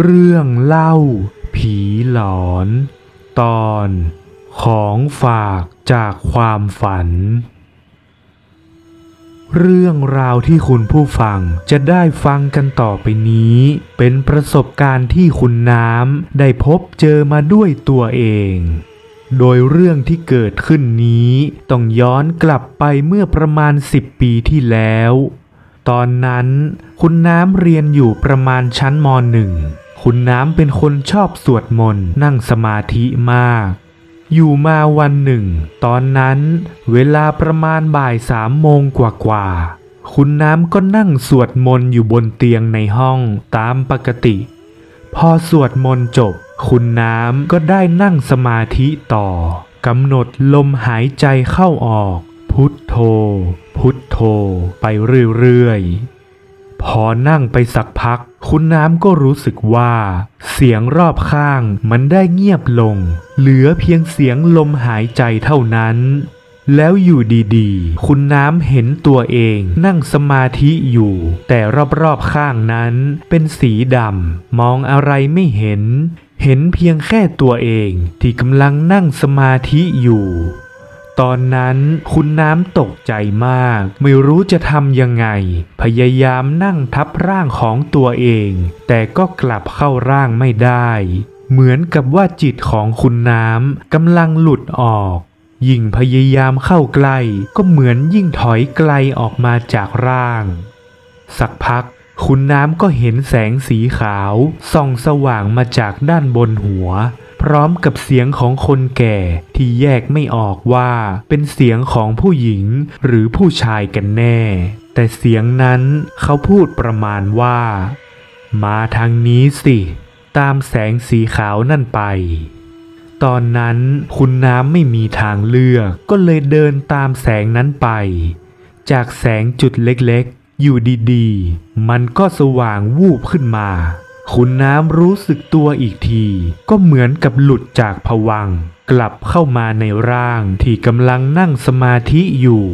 เรื่องเล่า ผีหลอน ตอนของฝากจากความฝัน เรื่องราวที่คุณผู้ฟังจะได้ฟังกันต่อไปนี้ เป็นประสบการณ์ที่คุณน้ำได้พบเจอมาด้วยตัวเอง โดยเรื่องที่เกิดขึ้นนี้ต้องย้อนกลับไปเมื่อประมาณ 10 ปีที่แล้ว ตอนนั้นคุณน้ำเรียนอยู่ประมาณชั้นมหนึ่ง คุณน้ำเป็นคนชอบสวดมนต์นั่งสมาธิมาก อยู่มาวันหนึ่ง ตอนนั้นเวลาประมาณบ่ายสามโมงกว่าๆคุณน้ำก็นั่งสวดมนต์อยู่บนเตียงในห้องตามปกติ พอสวดมนต์จบ คุณน้ำก็ได้นั่งสมาธิต่อกำหนดลมหายใจเข้าออก พุทโธ พุทโธ ไปเรื่อยๆ พอนั่งไปสักพัก คุณน้ำก็รู้สึกว่า เสียงรอบข้างมันได้เงียบลง เหลือเพียงเสียงลมหายใจเท่านั้น แล้วอยู่ดีๆ คุณน้ำเห็นตัวเองนั่งสมาธิอยู่ แต่รอบๆข้างนั้นเป็นสีดำมองอะไรไม่เห็น เห็นเพียงแค่ตัวเองที่กำลังนั่งสมาธิอยู่ ตอนนั้นคุณน้ำตกใจมาก ไม่รู้จะทำยังไง พยายามนั่งทับร่างของตัวเอง แต่ก็กลับเข้าร่างไม่ได้ เหมือนกับว่าจิตของคุณน้ำกำลังหลุดออก ยิ่งพยายามเข้าใกล้ ก็เหมือนยิ่งถอยไกลออกมาจากร่าง สักพักคุณน้ำก็เห็นแสงสีขาวส่องสว่างมาจากด้านบนหัว พร้อมกับเสียงของคนแก่ที่แยกไม่ออกว่าเป็นเสียงของผู้หญิงหรือผู้ชายกันแน่ แต่เสียงนั้นเขาพูดประมาณว่า มาทางนี้สิ ตามแสงสีขาวนั่นไปตอนนั้นคุณน้ำไม่มีทางเลือก ก็เลยเดินตามแสงนั้นไป จากแสงจุดเล็กๆ อยู่ดีๆ มันก็สว่างวูบขึ้นมา คุณน้ำรู้สึกตัวอีกที ก็เหมือนกับหลุดจากผวัง กลับเข้ามาในร่างที่กำลังนั่งสมาธิอยู่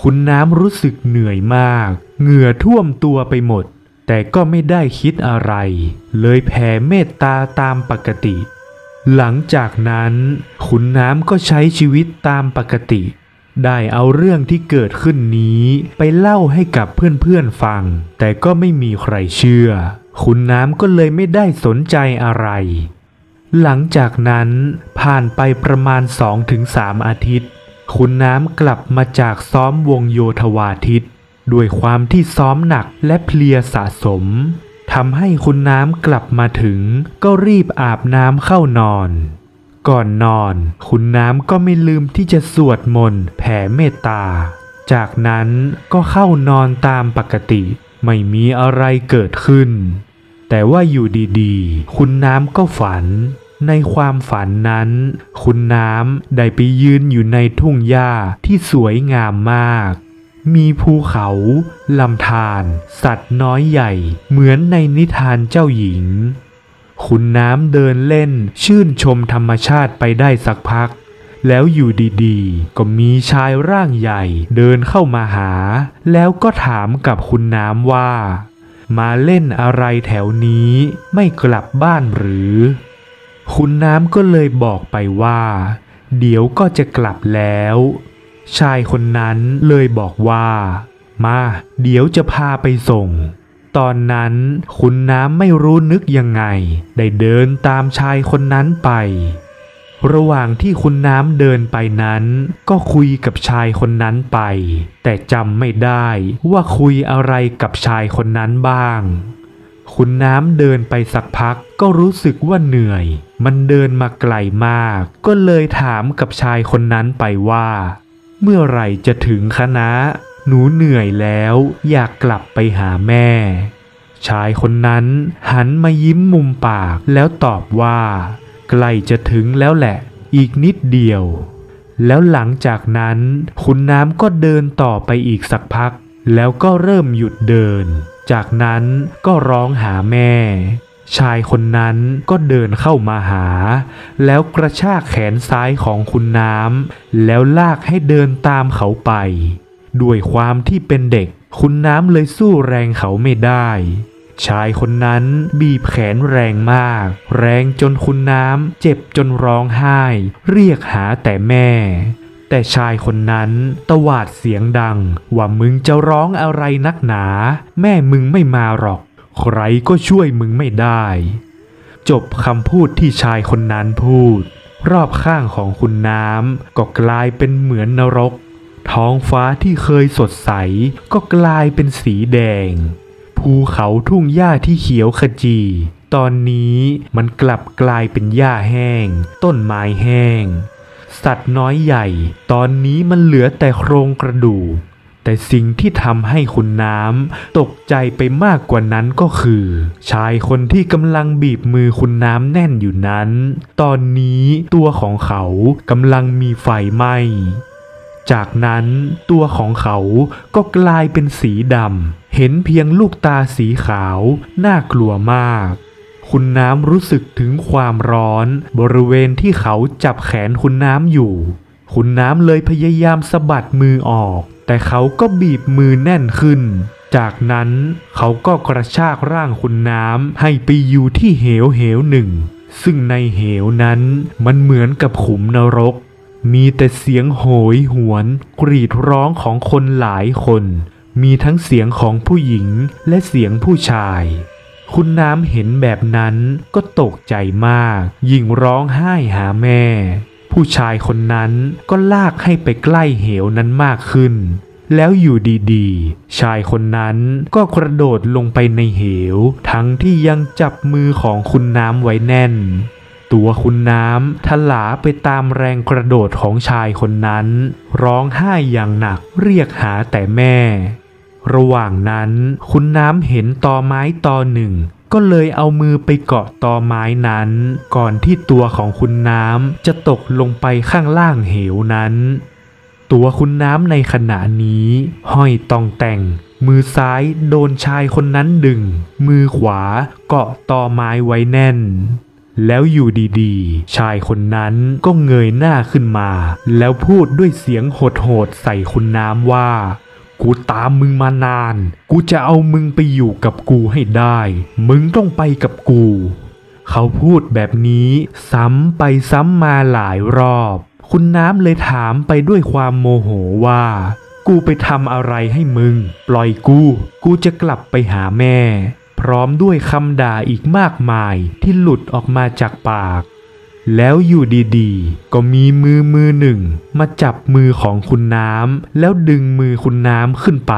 คุณน้ำรู้สึกเหนื่อยมาก เหงื่อท่วมตัวไปหมด แต่ก็ไม่ได้คิดอะไร เลยแผ่เมตตาตามปกติ หลังจากนั้นขุนน้ำก็ใช้ชีวิตตามปกติ ได้เอาเรื่องที่เกิดขึ้นนี้ไปเล่าให้กับเพื่อนๆฟัง แต่ก็ไม่มีใครเชื่อ ขุนน้ำก็เลยไม่ได้สนใจอะไร หลังจากนั้นผ่านไปประมาณ2-3อาทิตย์ ขุนน้ำกลับมาจากซ้อมวงโยธวาทิตด้วยความที่ซ้อมหนักและเพลียสะสมทำให้คุณน้ำกลับมาถึง ก็รีบอาบน้ำเข้านอน ก่อนนอน คุณน้ำก็ไม่ลืมที่จะสวดมนต์แผ่เมตตา จากนั้นก็เข้านอนตามปกติ ไม่มีอะไรเกิดขึ้น แต่ว่าอยู่ดีๆ คุณน้ำก็ฝัน ในความฝันนั้น คุณน้ำได้ไปยืนอยู่ในทุ่งหญ้าที่สวยงามมาก มีภูเขาลำธารสัตว์น้อยใหญ่ เหมือนในนิทานเจ้าหญิง คุณน้ำเดินเล่นชื่นชมธรรมชาติไปได้สักพัก แล้วอยู่ดีๆ ก็มีชายร่างใหญ่เดินเข้ามาหา แล้วก็ถามกับคุณน้ำว่า มาเล่นอะไรแถวนี้ไม่กลับบ้านหรือ คุณน้ำก็เลยบอกไปว่า เดี๋ยวก็จะกลับแล้ว ชายคนนั้นเลยบอกว่า มาเดี๋ยวจะพาไปส่งตอนนั้นคุณน้ำไม่รู้นึกยังไง ได้เดินตามชายคนนั้นไป ระหว่างที่คุณน้ำเดินไปนั้น ก็คุยกับชายคนนั้นไป แต่จำไม่ได้ว่าคุยอะไรกับชายคนนั้นบ้าง คุณน้ำเดินไปสักพักก็รู้สึกว่าเหนื่อย มันเดินมาไกลมาก ก็เลยถามกับชายคนนั้นไปว่า เมื่อไหร่จะถึงคณะ หนูเหนื่อยแล้ว อยากกลับไปหาแม่ชายคนนั้นหันมายิ้มมุมปากแล้วตอบว่า ใกล้จะถึงแล้วแหละ อีกนิดเดียว แล้วหลังจากนั้น คุณน้ำก็เดินต่อไปอีกสักพัก แล้วก็เริ่มหยุดเดิน จากนั้นก็ร้องหาแม่ ชายคนนั้นก็เดินเข้ามาหา แล้วกระชากแขนซ้ายของคุณน้ำแล้วลากให้เดินตามเขาไป ด้วยความที่เป็นเด็ก คุณน้ำเลยสู้แรงเขาไม่ได้ ชายคนนั้นบีบแขนแรงมาก แรงจนคุณน้ำเจ็บจนร้องไห้ เรียกหาแต่แม่ แต่ชายคนนั้นตวาดเสียงดัง ว่ามึงจะร้องอะไรนักหนา แม่มึงไม่มาหรอก ใครก็ช่วยมึงไม่ได้ จบคำพูดที่ชายคนนั้นพูด รอบข้างของคุณน้ำก็กลายเป็นเหมือนนรก ท้องฟ้าที่เคยสดใสก็กลายเป็นสีแดง ภูเขาทุ่งหญ้าที่เขียวขจี ตอนนี้มันกลับกลายเป็นหญ้าแห้ง ต้นไม้แห้ง สัตว์น้อยใหญ่ ตอนนี้มันเหลือแต่โครงกระดูก แต่สิ่งที่ทำให้คุณน้ำตกใจไปมากกว่านั้นก็คือ ชายคนที่กำลังบีบมือคุณน้ำแน่นอยู่นั้น ตอนนี้ตัวของเขากำลังมีไฟไหม้ จากนั้นตัวของเขาก็กลายเป็นสีดำ เห็นเพียงลูกตาสีขาว น่ากลัวมาก คุณน้ำรู้สึกถึงความร้อน บริเวณที่เขาจับแขนคุณน้ำอยู่ คุณน้ำเลยพยายามสะบัดมือออก แต่เขาก็บีบมือแน่นขึ้น จากนั้นเขาก็กระชากร่างคุณน้ำให้ไปอยู่ที่เหวเหวหนึ่ง ซึ่งในเหวนั้นมันเหมือนกับขุมนรก มีแต่เสียงโหยหวนกรีดร้องของคนหลายคน มีทั้งเสียงของผู้หญิงและเสียงผู้ชาย คุณน้ำเห็นแบบนั้นก็ตกใจมาก ยิ่งร้องไห้หาแม่ ผู้ชายคนนั้นก็ลากให้ไปใกล้เหวนั้นมากขึ้น แล้วอยู่ดีๆ ชายคนนั้นก็กระโดดลงไปในเหว ทั้งที่ยังจับมือของคุณน้ำไว้แน่น ตัวคุณน้ำทลาไปตามแรงกระโดดของชายคนนั้น ร้องไห้อย่างหนักเรียกหาแต่แม่ ระหว่างนั้นคุณน้ำเห็นตอไม้ตอหนึ่ง ก็เลยเอามือไปเกาะตอไม้นั้น ก่อนที่ตัวของคุณน้ำจะตกลงไปข้างล่างเหวนั้น ตัวคุณน้ำในขณะนี้ ห้อยตองแต่งมือซ้ายโดนชายคนนั้นดึง มือขวาเกาะตอไม้ไว้แน่น แล้วอยู่ดีๆ ชายคนนั้นก็เงยหน้าขึ้นมา แล้วพูดด้วยเสียงโหดๆใส่คุณน้ำว่า กูตามมึงมานาน กูจะเอามึงไปอยู่กับกูให้ได้ มึงต้องไปกับกู เขาพูดแบบนี้ซ้ำไปซ้ำมาหลายรอบ คุณน้ำเลยถามไปด้วยความโมโหว่า กูไปทำอะไรให้มึง ปล่อยกู กูจะกลับไปหาแม่ พร้อมด้วยคำด่าอีกมากมายที่หลุดออกมาจากปาก แล้วอยู่ดีๆ ก็มีมือมือหนึ่ง มาจับมือของคุณน้ำแล้วดึงมือคุณน้ำขึ้นไป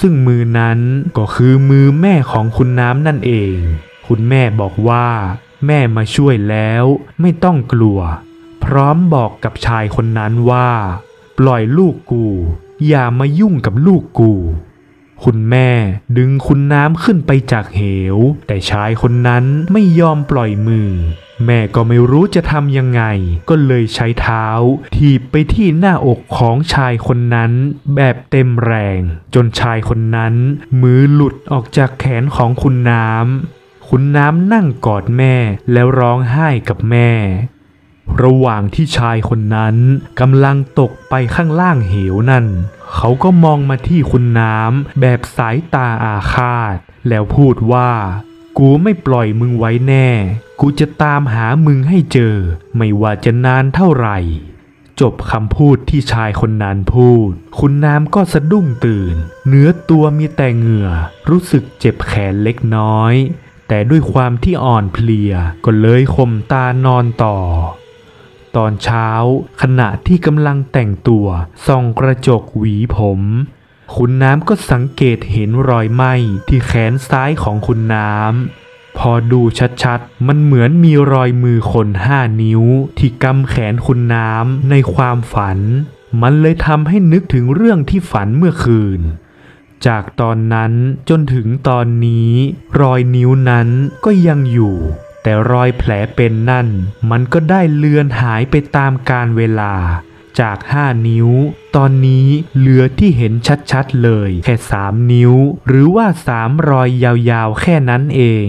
ซึ่งมือนั้นก็คือมือแม่ของคุณน้ำนั่นเอง คุณแม่บอกว่า แม่มาช่วยแล้วไม่ต้องกลัว พร้อมบอกกับชายคนนั้นว่า ปล่อยลูกกู อย่ามายุ่งกับลูกกู คุณแม่ดึงคุณน้ำขึ้นไปจากเหว แต่ชายคนนั้นไม่ยอมปล่อยมือ แม่ก็ไม่รู้จะทำยังไง ก็เลยใช้เท้า ถีบไปที่หน้าอกของชายคนนั้น แบบเต็มแรง จนชายคนนั้น มือหลุดออกจากแขนของคุณน้ำ คุณน้ำนั่งกอดแม่แล้วร้องไห้กับแม่ ระหว่างที่ชายคนนั้นกำลังตกไปข้างล่างเหวนั่น เขาก็มองมาที่คุณน้ำแบบสายตาอาฆาต แล้วพูดว่า กูไม่ปล่อยมึงไว้แน่ กูจะตามหามึงให้เจอ ไม่ว่าจะนานเท่าไหร่จบคำพูดที่ชายคนนั้นพูด คุณน้ำก็สะดุ้งตื่น เนื้อตัวมีแต่เหงื่อ รู้สึกเจ็บแขนเล็กน้อย แต่ด้วยความที่อ่อนเพลีย ก็เลยข่มตานอนต่อ ตอนเช้า ขณะที่กำลังแต่งตัวส่องกระจกหวีผมคุณน้ำก็สังเกตเห็นรอยไหม้ที่แขนซ้ายของคุณน้ำ พอดูชัดๆ มันเหมือนมีรอยมือคนห้านิ้ว ที่กำแขนคุณน้ำในความฝัน มันเลยทำให้นึกถึงเรื่องที่ฝันเมื่อคืน จากตอนนั้นจนถึงตอนนี้ รอยนิ้วนั้นก็ยังอยู่ แต่รอยแผลเป็นนั่น มันก็ได้เลือนหายไปตามกาลเวลา จาก 5 นิ้ว ตอนนี้เหลือที่เห็นชัดๆเลย แค่ 3 นิ้ว หรือว่า 3 รอยยาวๆ แค่นั้นเอง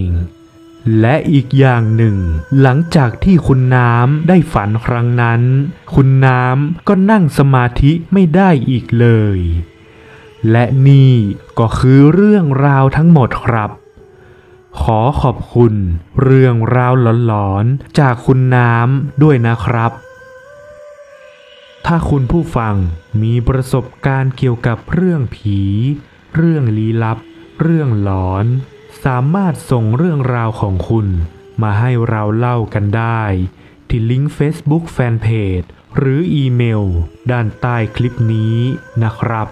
และอีกอย่างหนึ่ง หลังจากที่คุณน้ำได้ฝันครั้งนั้น คุณน้ำก็นั่งสมาธิไม่ได้อีกเลย และนี่ก็คือเรื่องราวทั้งหมดครับ ขอขอบคุณเรื่องราวหลอนๆ จากคุณน้ำด้วยนะครับ ถ้าคุณผู้ฟังมีประสบการณ์เกี่ยวกับเรื่องผี เรื่องลี้ลับ เรื่องหลอน สามารถส่งเรื่องราวของคุณ มาให้เราเล่ากันได้ ที่ลิงก์ Facebook Fanpage หรืออีเมล ด้านใต้คลิปนี้นะครับ